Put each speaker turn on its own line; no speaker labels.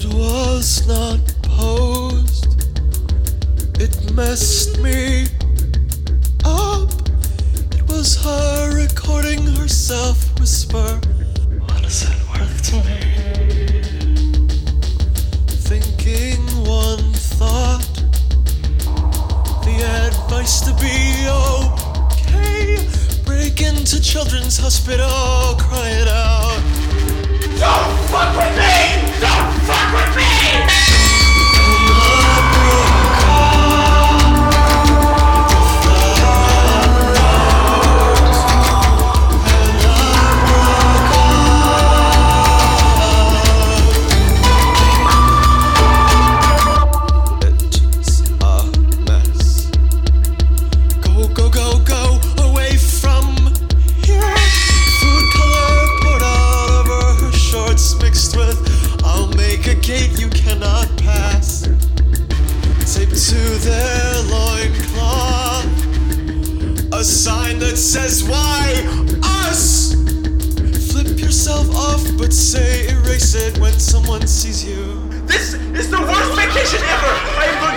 It was not posed. It messed me up. It was her recording herself whisper. What is it worth to me? Thinking one thought. The advice to be okay. Break into children's hospital, cry it out.
Don't fuck with me!
Says, Why us? Flip yourself off, but say erase it when someone sees you.
This is the worst vacation ever!